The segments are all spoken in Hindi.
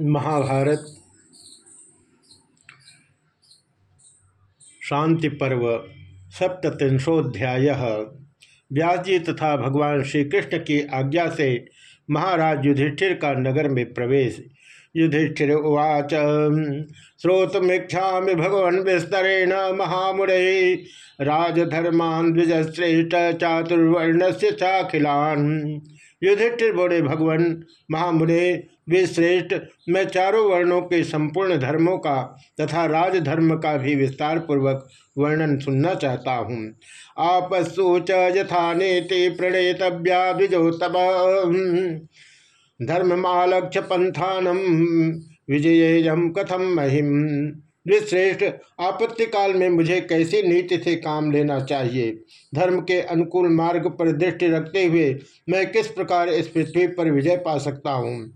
महाभारत शांति पर्व सप्तशोध्याय व्यास जी तथा भगवान श्री कृष्ण की आज्ञा से महाराज युधिष्ठिर का नगर में प्रवेश। युधिष्ठिर उवाच श्रोतमीक्षा भगवन विस्तरेण महामुरे राजधर्मान द्विजश्रेष्ठ चातुर्वर्ण से चाखिलान युधिष्ठिर बोले, भगवान, महामुने विश्रेष्ठ मैं चारों वर्णों के संपूर्ण धर्मों का तथा राजधर्म का भी विस्तार पूर्वक वर्णन सुनना चाहता हूँ। आपस्सु च यथा नेति प्रणेतव्या द्विजोत्तम। धर्ममालक्ष्य पंथानम विजयेयम कथम महिम विश्रेष्ठ आपत्ति काल में मुझे कैसी नीति से काम लेना चाहिए? धर्म के अनुकूल मार्ग पर दृष्टि रखते हुए मैं किस प्रकार इस पृथ्वी पर विजय पा सकता हूँ?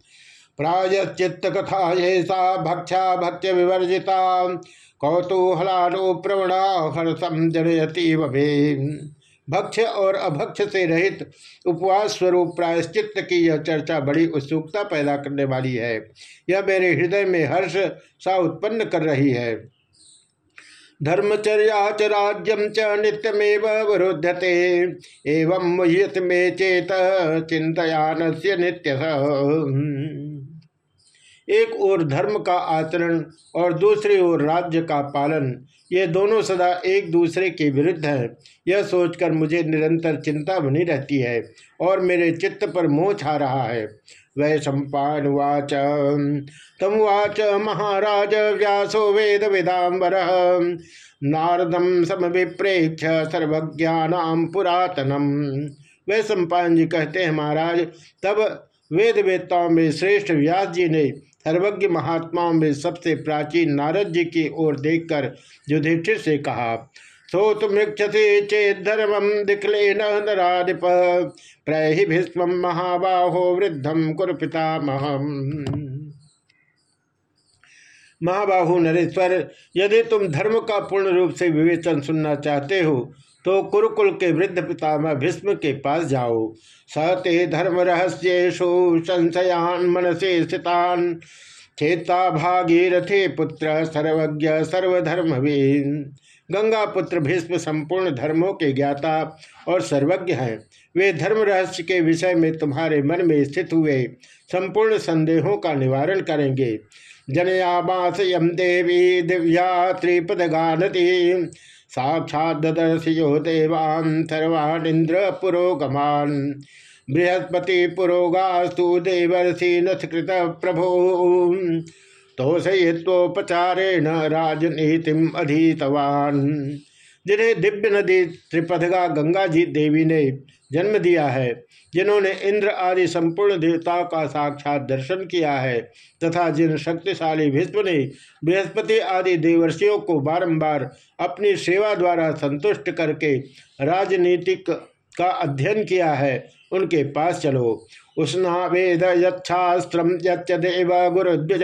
प्रायश्चित कथा ऐसा भक्षा भक्त विवर्जिता। कौतूहलानो प्रवणा जनयती भे भक्ष्य और अभक्ष से रहित उपवास स्वरूप प्रायश्चित की यह चर्चा बड़ी उत्सुकता पैदा करने वाली है। यह मेरे हृदय में हर्ष सा उत्पन्न कर रही है। धर्मचर्या च राज्यम च नित्यमेव वरुध्यते, एवं मुह्यत में चेत चिंतयान से नित्य एक ओर धर्म का आचरण और दूसरी ओर राज्य का पालन ये दोनों सदा एक दूसरे के विरुद्ध हैं। यह सोचकर मुझे निरंतर चिंता बनी रहती है और मेरे चित्त पर मोह छा रहा है। वै सम्पावाच तम वाच महाराज, व्यासो वेद विदाम्बर नारदम समभिप्रेक्ष सर्वज्ञानाम पुरातनम। वै सम्पान जी कहते हैं, महाराज, तब वेद वेदताओं में श्रेष्ठ व्यास जी ने सर्वज्ञ महात्माओं में सबसे प्राचीन नारद जी की ओर देखकर युधिष्ठिर से कहा सो तुमृक्षसे चेत धर्मम दिखले नाधिप प्रहि भीष्म महाबाहो वृद्धम कुरपिता महाबाहु नरेश्वर, यदि तुम धर्म का पूर्ण रूप से विवेचन सुनना चाहते हो तो कुरुकुल के वृद्ध पितामह भीष्म के पास जाओ सते धर्म रहस्येशु संशयान मनसे स्थितान। चेता भागीरथे पुत्र, सर्वज्ञ, सर्वधर्मवीन। गंगा पुत्र भीष्म संपूर्ण धर्मों के ज्ञाता और सर्वज्ञ हैं। वे धर्म रहस्य के विषय में तुम्हारे मन में स्थित हुए संपूर्ण संदेहों का निवारण करेंगे। जनयामास यम देवी दिव्या त्रिपद गानती साक्षात सर्वान इंद्र पुरोगमान बृहस्पति पुरोगास्तु देवर्षि नथकृत प्रभो तोषयित्वोपचारेण राजनीतिम अधीतवान। जिन्हें दिव्य नदी त्रिपथगा गंगा जी देवी ने जन्म दिया है, जिन्होंने इंद्र आदि संपूर्ण देवताओं का साक्षात दर्शन किया है तथा जिन शक्तिशाली भीष्म ने बृहस्पति आदि देवर्षियों को बारंबार अपनी सेवा द्वारा संतुष्ट करके राजनीतिक का अध्ययन किया है, उनके पास चलो। उष्णा वेद यच्छास्त्र यदेव गुरुद्विज।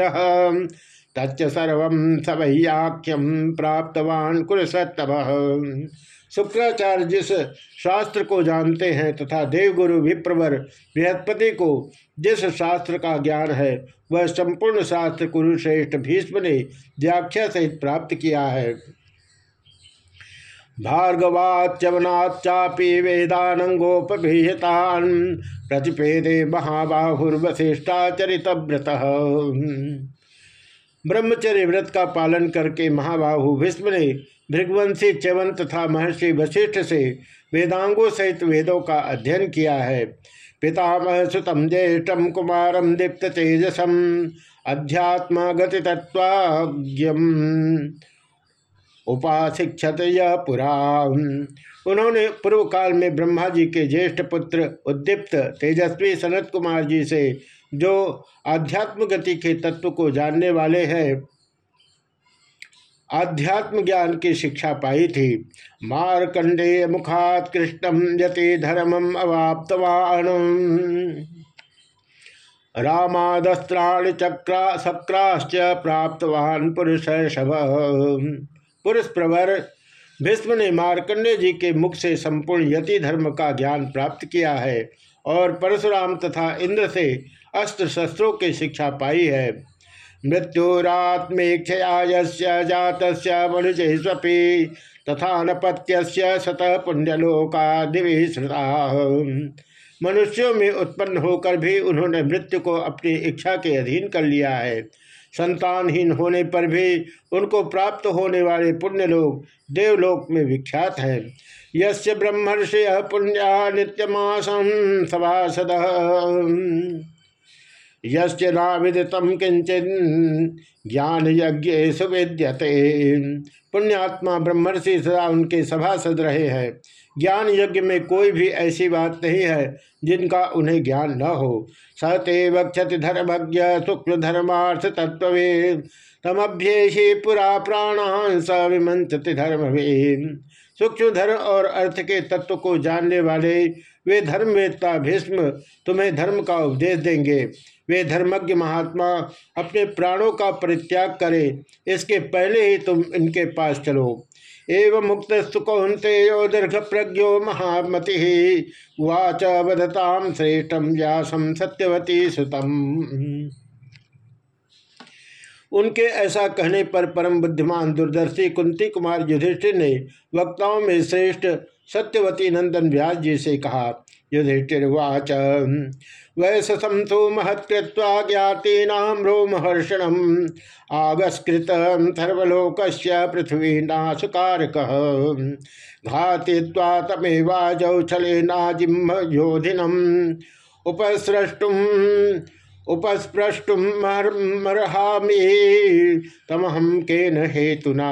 तच्च सर्व सवैयाख्यम प्राप्तवान कुलसत्तभ शुक्राचार्य जिस शास्त्र को जानते हैं तथा देवगुरु विप्रवर बृहस्पति को, जिस शास्त्र का ज्ञान है, वह संपूर्ण शास्त्र कुरुश्रेष्ठ भीष्म ने व्याख्या सहित प्राप्त किया है। भार्गवाच्यवनाचापी वेदानंगोपीहतान प्रतिपेदे महाबाहुर्वशिष्टाचरित व्रत ब्रह्मचर्य व्रत का पालन करके महाबाहु भीष्म ने भृगवंशी च्यवन तथा महर्षि वशिष्ठ से वेदांगों सहित वेदों का अध्ययन किया है। पितामह सुतम ज्येष्ठम कुमारम दीप्त तेजसम अध्यात्म गति तत्वाज्ञम उपाशिक्षत यह पुरा उन्होंने पूर्व काल में ब्रह्मा जी के ज्येष्ठ पुत्र उद्दीप्त तेजस्वी सनत कुमार जी से जो आध्यात्म गति के तत्व को जानने वाले हैं। आध्यात्म ज्ञान की शिक्षा पाई थी। मारकंडे मुखात कृष्णम यति धर्मम अवाप्तवान। रामादस्त्राण चक्रा सक्राश्च प्राप्तवान पुरुष शव। पुरुष प्रवर, भीष्म ने मारकंडे जी के मुख से संपूर्ण यति धर्म का ज्ञान प्राप्त किया है और परशुराम तथा इंद्र से अस्त्र शस्त्रों की शिक्षा पाई है। मृत्युरात्मेक्षया जात स्वपी तथा नपत्य सतः पुण्यलोका दिवी श्रुता मनुष्यों में उत्पन्न होकर भी उन्होंने मृत्यु को अपनी इच्छा के अधीन कर लिया है। संतानहीन होने पर भी उनको प्राप्त होने वाले पुण्य लोग देवलोक में विख्यात है। यस्य ब्रह्मर्षि पुण्या नित्यमासम सभासद। यस्य नाविदितम किंचन ज्ञान यज्ञ सुविद्यते। पुण्यात्मा ब्रह्मर्षि सदा उनके सभासद रहे हैं। ज्ञान यज्ञ में कोई भी ऐसी बात नहीं है जिनका उन्हें ज्ञान न हो। सते वक्षति धर्मज्ञ शुक्ल धर्मार्थ तत्व तमभ्येषि पुरा प्राणान स विमंचति धर्म सूक्ष्म धर्म और अर्थ के तत्व को जानने वाले वे धर्मवेत्ता भीष्म तुम्हें धर्म का उपदेश देंगे। वे धर्मज्ञ महात्मा अपने प्राणों का परित्याग करें। इसके पहले ही तुम इनके पास चलो। एवं मुक्त सुकौंते दीर्घ प्रज्ञो महामति। वाच वदताम श्रेष्ठम व्यासम सत्यवती सुतम। उनके ऐसा कहने पर परम बुद्धिमान दूरदर्शी कुंती कुमार युधिष्ठिर ने वक्ताओं में श्रेष्ठ सत्यवती नंदन व्यास जी से कहा युधिष्ठिर्वाच वैसम तो महत्वा ज्ञातीनाम रोमहर्षणम आगस्कृत सर्वलोक पृथ्वी नाशकारक। घातीवा तमेवाजौ छलेनाजिम योधिनम। उपसृष्टुम उपस्पृष्टुम मरहामी। तमहम के न हेतुना?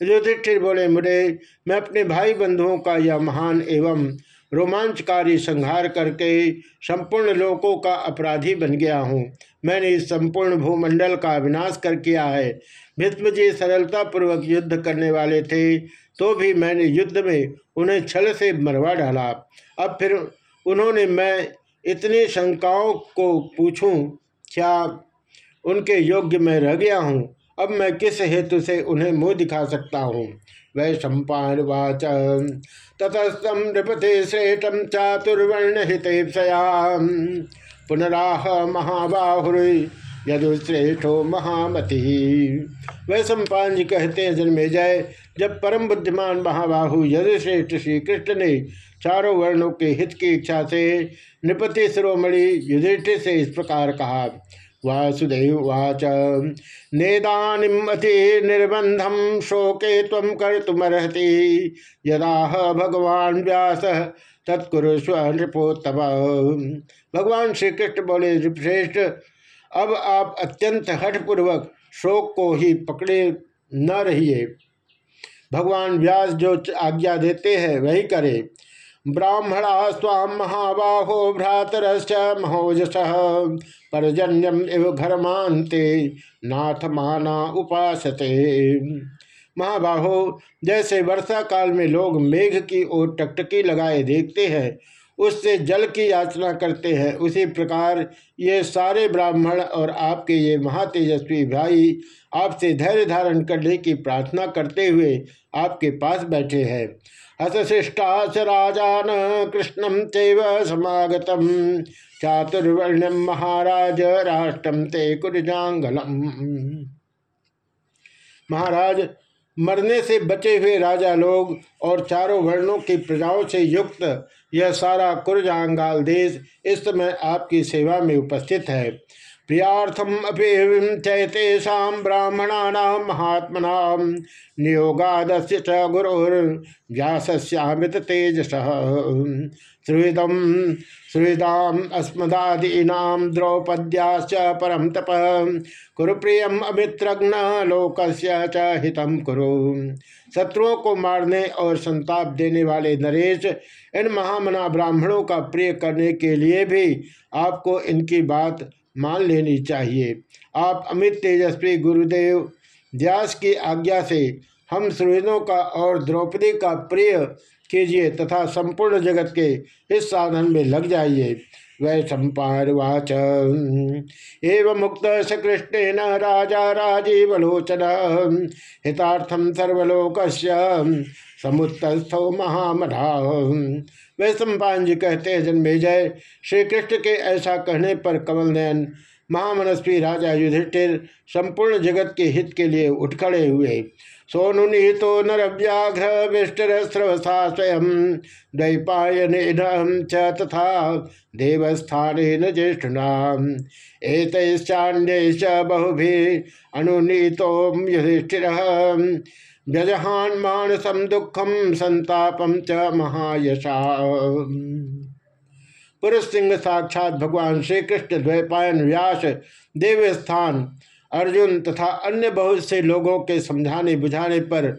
युधिष्ठिर बोले मुझे मैं अपने भाई बंधुओं का यह महान एवं रोमांचकारी संहार करके संपूर्ण लोकों का अपराधी बन गया हूँ। मैंने इस संपूर्ण भूमंडल का विनाश कर किया है। भीष्म जी सरलतापूर्वक युद्ध करने वाले थे तो भी मैंने युद्ध में उन्हें छल से मरवा डाला। अब फिर उन्होंने मैं इतनी शंकाओं को पूछूँ, क्या उनके योग्य में रह गया हूँ? अब मैं किस हेतु से उन्हें मुँह दिखा सकता हूँ? वै सम्पावाच ततस्तम नृपते श्रेष्ठम चातुर्वर्ण हितेपया पुनराह महाबाहुर यदुश्रेष्ठो महामति। वह सम्पान जी कहते हैं, जन्मे जय। जब परम बुद्धिमान महाबाहु यदुश्रेष्ठ श्री कृष्ण ने चारों वर्णों के हित की इच्छा से नृपति शिरोमणि युधिष्ठिर से इस प्रकार कहा। वासुदेव वाच नेदानिमति निर्बंधम शोके तम कर्तुमर्हति यदा भगवान व्यास तत्कुरुस्व नृपोत्तम। भगवान श्री कृष्ण बोले श्रेष्ठ अब आप अत्यंत हठपूर्वक शोक को ही पकड़े न रहिए। भगवान व्यास जो आज्ञा देते हैं, वही करे। ब्राह्मणा स्वाम महाबाहो भ्रातरश्च महोजस। परजन्यम इव नाथ माना उपासते। महाबाहो, जैसे वर्षा काल में लोग मेघ की ओर टकटकी लगाए देखते हैं, उससे जल की याचना करते हैं, उसी प्रकार ये सारे ब्राह्मण और आपके ये महातेजस्वी भाई आपसे धैर्य धारण करने की प्रार्थना करते हुए आपके पास बैठे हैं। हसशिष्टा च राजान कृष्णम चैव समागतम। चातुर्वर्ण्यम महाराज राष्ट्रम ते कुरजांगलम महाराज, मरने से बचे हुए राजा लोग और चारों वर्णों की प्रजाओं से युक्त यह सारा कुरजांगाल देश इस समय आपकी सेवा में उपस्थित है। प्रियार्थम चैतेषा ब्राह्मणा महात्मना नियोगादस्य च गुरुर्व्यासस्यामृत तेजस। सुहृदम सुहृदाम अस्मदादीना द्रौपद्याश्च परम तप। कुरु प्रियम अमित्रघ्न च हितम कुरु। शत्रुओं को मारने और संताप देने वाले नरेश, इन महामना ब्राह्मणों का प्रिय करने के लिए भी आपको इनकी बात मान लेनी चाहिए। आप अमित तेजस्वी गुरुदेव व्यास की आज्ञा से हम सुहृदों का और द्रौपदी का प्रिय कीजिए तथा संपूर्ण जगत के इस साधन में लग जाइए। वै सम्पावाच एवं मुक्त सकृष्ण राजा राजीवलोचन। हितार्थम सर्वलोक समुत्थो महामढ़ा सम्पान जी कहते हैं, जन्मे जय। श्री कृष्ण के ऐसा कहने पर कमल नयन, महामनस्वी राजा युधिष्ठिर संपूर्ण जगत के हित के लिए उठ खड़े हुए। सोनुनीतो नर व्याघ्र विष्टरस्रवसा स्वयं, द्वैपायन च तथा देवस्थान ज्येष्ठना। एतैश्चान्यैश्च बहुभिः अनुनीतो युधिष्ठिर। व्यजहान मानसम दुखम संतापम च महायशा। पुरुष सिंह साक्षात भगवान श्री कृष्ण द्वैपायन व्यास देवस्थान, अर्जुन तथा अन्य बहुत से लोगों के समझाने बुझाने पर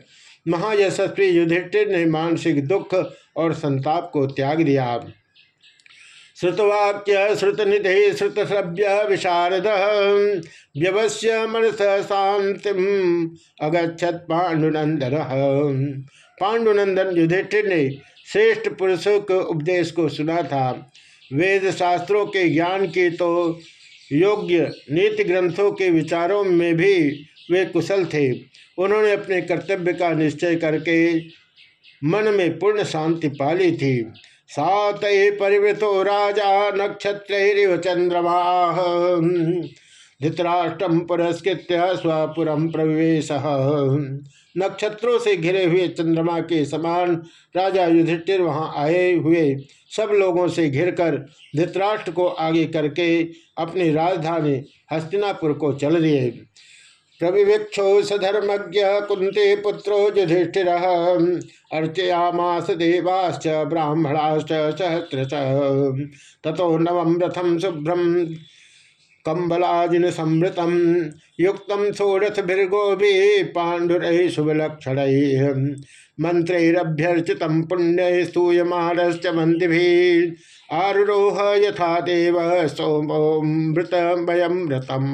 महायशस्वी युधिष्ठिर ने मानसिक दुख और संताप को त्याग दिया। श्रुतवाक्य श्रुतनिधि श्रुतश्रव्य विशारद। व्यवस्य मनस शांति अगछत पांडुनंदन पांडुनंदन युधिष्ठिर ने श्रेष्ठ पुरुषों के उपदेश को सुना था। वेद शास्त्रों के ज्ञान की तो योग्य नीति ग्रंथों के विचारों में भी वे कुशल थे। उन्होंने अपने कर्तव्य का निश्चय करके मन में पूर्ण शांति पाली थी। सात परिवृतो राजा नक्षत्र चंद्रमा धृतराष्ट्रम पुरस्कृत स्वपुरम प्रवेश नक्षत्रों से घिरे हुए चंद्रमा के समान राजा युधिष्ठिर वहाँ आए हुए सब लोगों से घिरकर धृतराष्ट्र को आगे करके अपनी राजधानी हस्तिनापुर को चल दिए। प्रविवेक्षो सधर्मज्ञ कुंते पुत्रो युधिष्ठिर। अर्चयामास देवाश्च, ब्राह्मणाश्च सहस्र तथो नवम रथम शुभ्रम कम्बलाजिन समृतम युक्त सोरथ भृगोभि पाण्डुर शुभलक्षण। मंत्रभ्यर्चित पुण्य स्तूयमानश्च मंदिभि आरोह यथा देव सोमृत व्रतम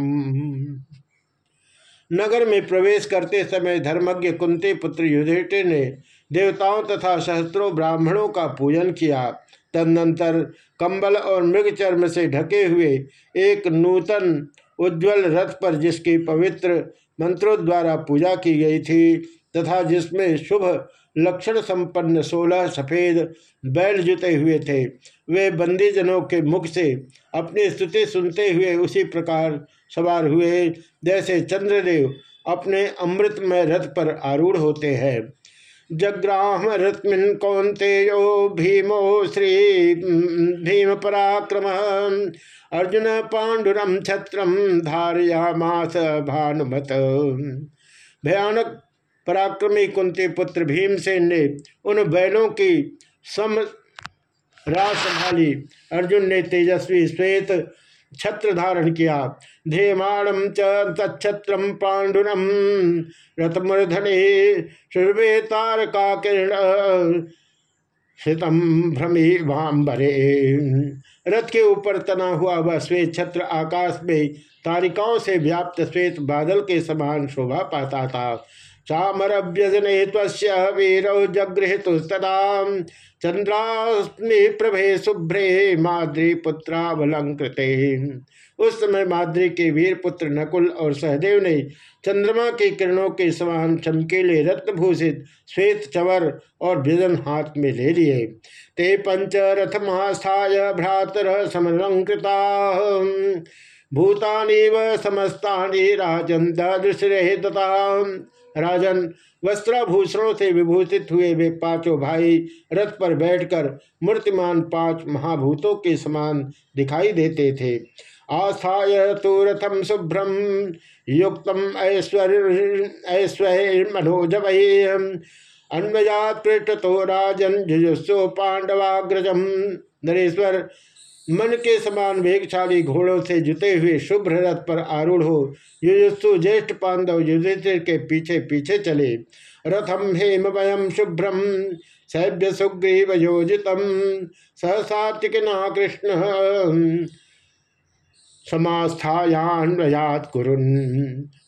नगर में प्रवेश करते समय धर्मज्ञ कुंती पुत्र युधिष्ठिर ने देवताओं तथा सहस्त्रों ब्राह्मणों का पूजन किया। तदनंतर कंबल और मृग चर्म से ढके हुए एक नूतन उज्ज्वल रथ पर जिसकी पवित्र मंत्रों द्वारा पूजा की गई थी तथा जिसमें शुभ लक्षण संपन्न सोलह सफ़ेद बैल जुते हुए थे। वे बंदीजनों के मुख से अपनी स्तुति सुनते हुए उसी प्रकार सवार हुए, जैसे चंद्रदेव अपने अमृतमय रथ पर आरूढ़ होते हैं। जग्राम रत्मिन कौंतेयो भीमो श्री भीम पराक्रम। अर्जुन पांडुरम छत्रम धारयामास भानुमत। भयानक पराक्रमी कुंती पुत्र भीमसेन ने उन बैलों की सम राज संभाली। अर्जुन ने तेजस्वी श्वेत छत्र धारण किया। धेमाणम चत्रम पांडुरम रथमूर्धने शुर्वे तारका किरण श्रितम भ्रमी भाम्बरे रथ के ऊपर तना हुआ वह श्वेत छत्र आकाश में तारिकाओं से व्याप्त श्वेत बादल के समान शोभा पाता था। चामरभ्यजने तस्य वीरौ जगृहतुस्तदा चंद्रास्मि प्रभे शुभ्रे माद्री पुत्रावलंकृते उस समय माद्री के वीर पुत्र नकुल और सहदेव ने चंद्रमा की किरणों के समान चमकीले रत्नभूषित श्वेत चवर और भजन हाथ में ले लिए। ते पंच रथ महास्थाय भ्रातर समलंकृता भूतानी व समस्तानी राजन दृश्य राजन वस्त्राभूषणों से विभूषित हुए वे पाँचों भाई रथ पर बैठकर मूर्तिमान पाँच महाभूतों के समान दिखाई देते थे। आस्थाय तो रथम शुभ्रम युक्त ऐश्वर्य ऐश्वर्य मनोजव अन्वयात पृष्ठ तो राजन जुजुस्सो पांडवाग्रजम। नरेश्वर मन के समान वेगशाली घोड़ों से जुते हुए शुभ्र रथ पर आरूढ़ हो युजुत्सु ज्येष्ठ पांडव युधिष्ठिर के पीछे पीछे चले। रथम हेम वयम शुभ्रम सैभ्य सुग्रीव योजितम सहसात्विकना कृष्ण समास्थायान्वयात कुरुन।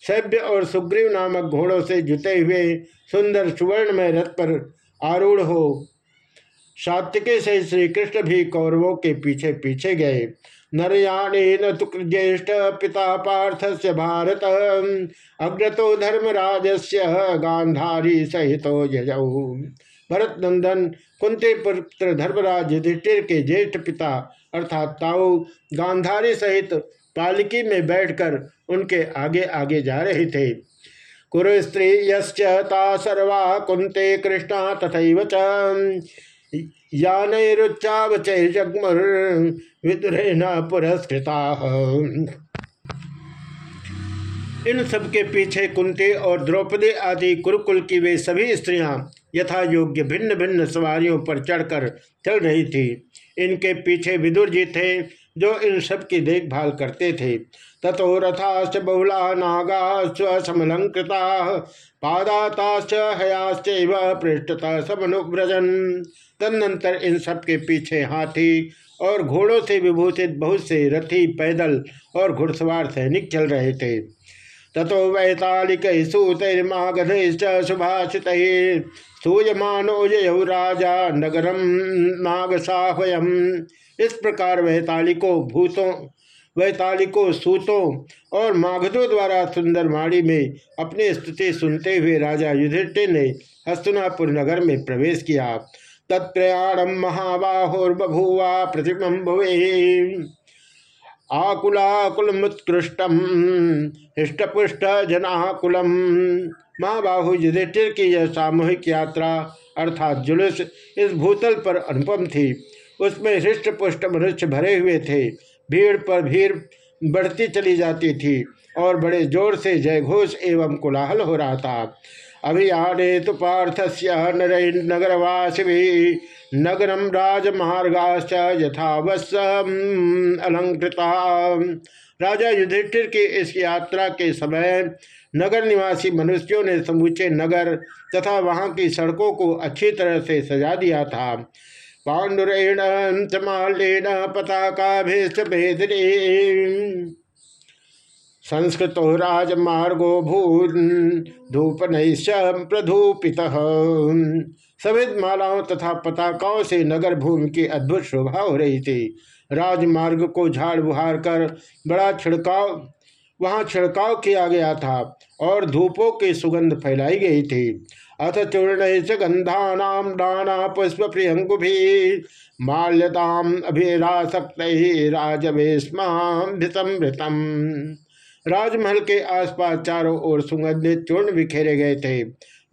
सभ्य और सुग्रीव नामक घोड़ों से जुते हुए सुंदर सुवर्ण में रथ पर आरूढ़ हो सात्विके से श्री कृष्ण भी कौरवों के पीछे पीछे गए। नरयाणेन तु ज्येष्ठ पिता पार्थ से भारत, अग्रतो धर्मराज से गांधारी सहित भरत नंदन कुंती पुत्र धर्मराज युधिष्ठिर के ज्येष्ठ पिता, अर्थात ताऊ गांधारी सहित पालकी में बैठकर उनके आगे आगे जा रहे थे। कुरु स्त्री यश्चा सर्वा कुंते कृष्णा तथा च। पुरस्कृता। इन सबके पीछे कुंती और द्रौपदी आदि कुरुकुल की वे सभी स्त्रियाँ यथा योग्य भिन्न भिन्न सवारियों पर चढ़कर चल रही थी। इनके पीछे विदुर जी थे जो इन सब की देखभाल करते थे। तथो रथाश्च बहुला नागा स्वसमलंकृता पादाताश्च हयाश्च पृष्ठता समनुव्रजन। तदनंतर इन सब के पीछे हाथी और घोड़ों से विभूषित बहुत से रथी पैदल और घुड़सवार सैनिक चल रहे थे। ततो वैतालिक सूतर्मागधश्च सुभाषित सूयमानो जयु राजा नगरम नागसाहयम इस प्रकार वैतालिको भूतों, वैतालिको सूतों और माघदों द्वारा सुंदरवाणी में अपनी स्थिति सुनते हुए राजा युधिष्ठिर ने हस्तनापुर नगर में प्रवेश किया। तत्प्रयाणम महाबाहुर्बभुवा प्रतिम भुवे आकुलाकुलमुत्कृष्टम हृष्टपुष्ट जनाकुलम महाबाहु युधिष्ठिर की यह सामूहिक यात्रा, अर्थात जुलूस इस भूतल पर अनुपम थी। उसमें हृष्ट पुष्ट मनुष्य भरे हुए थे। भीड़ पर भीड़ बढ़ती चली जाती थी और बड़े ज़ोर से जयघोष एवं कोलाहल हो रहा था। अभियाने तो पार्थस्य नर नगरवासी नगरम राजमार्गाश्च यथावश्य अलंकृता। राजा युधिष्ठिर की इस यात्रा के समय नगर निवासी मनुष्यों ने समूचे नगर तथा वहाँ की सड़कों को अच्छी तरह से सजा दिया था। पताका भेदरे संस्कृत राजमार्गो भून धूपन प्रधूपित। सफ़ेद मालाओं तथा पताकाओं से नगर भूमि की अद्भुत शोभा हो रही थी। राजमार्ग को झाड़ बुहार कर बड़ा छिड़काव वहाँ छिड़काव किया गया था और धूपों की सुगंध फैलाई गई थी। अथ चूर्ण गंधा डाना पुष्प प्रियंगु भी माल्यताम अभिरासक्त राजवेशमामृतम राजमहल के आसपास चारों ओर सुगंधित चूर्ण बिखेरे गए थे।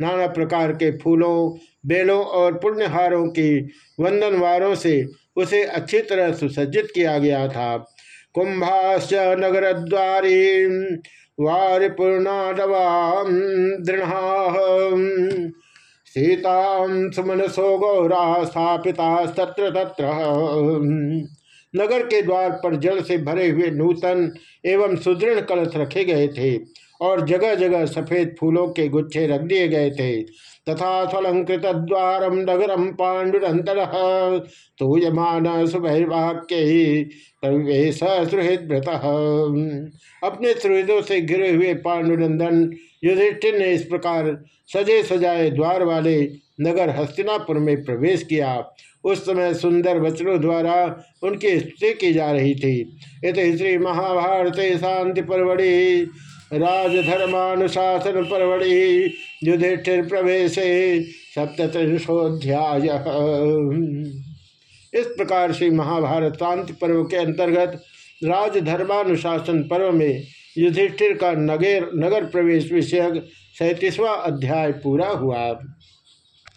नाना प्रकार के फूलों, बेलों और पुण्यहारों की वंदनवारों से उसे अच्छी तरह सुसज्जित किया गया था। कुंभाश्च नगर द्वारी दृढ़ा। सुमनसो गौरा स्थापिता तत्र। तत्र नगर के द्वार पर जल से भरे हुए नूतन एवं सुदृढ़ कलश रखे गए थे और जगह जगह सफ़ेद फूलों के गुच्छे रख दिए गए थे। तथा स्वलंकृत पांडुरंतर तूयमान सुबहिर्वाक्य प्रवेश सुहृद अपने सुहृदों से घिरे हुए पांडुनंदन युधिष्ठिर ने इस प्रकार सजे सजाए द्वार वाले नगर हस्तिनापुर में प्रवेश किया। उस समय सुंदर वचनों द्वारा उनकी स्तुति की जा रही थी। इत श्री महाभारत शांति परवड़ी। राजधर्मानुशासन परवड़ी युधिष्ठिर प्रवेश सप्तोध्याय इस प्रकार से महाभारत शांति पर्व के अंतर्गत राजधर्मानुशासन पर्व में युधिष्ठिर का नगर नगर प्रवेश विषयक सैंतीसवा अध्याय पूरा हुआ।